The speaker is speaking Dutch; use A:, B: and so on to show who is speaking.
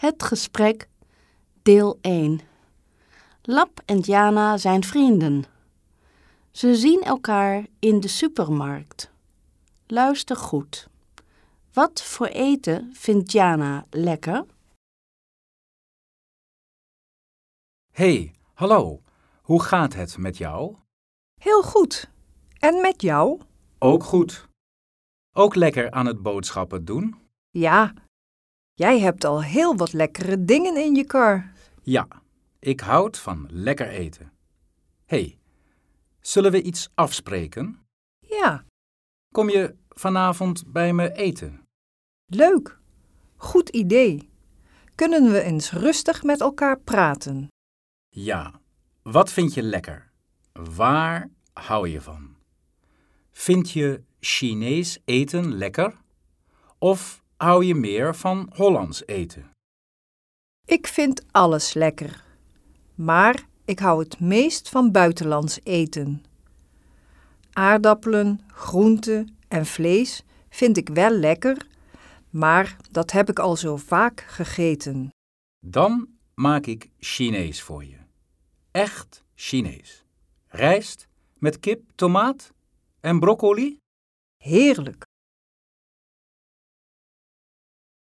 A: Het gesprek, deel 1. Lap en Jana zijn vrienden. Ze zien elkaar in de supermarkt. Luister goed. Wat voor eten vindt Jana lekker?
B: Hey, hallo. Hoe gaat het met jou?
C: Heel goed. En met jou?
B: Ook goed. Ook lekker aan het boodschappen doen?
C: Ja. Jij hebt al heel wat lekkere dingen in je kar.
B: Ja, ik houd van lekker eten. hey, zullen we iets afspreken?
C: Ja,
B: Kom je vanavond bij me eten?
C: leuk. Goed idee. Kunnen we eens rustig met elkaar praten?
B: Ja. Wat vind je lekker? Waar hou je van? Vind je Chinees eten lekker? Of hou je meer van Hollands eten?
C: Ik vind alles lekker. Maar ik hou het meest van buitenlands eten. Aardappelen, groenten en vlees vind ik wel lekker, maar dat heb ik al zo vaak gegeten.
B: Dan maak ik Chinees voor je. Echt Chinees. Rijst met kip, tomaat en broccoli?
C: Heerlijk.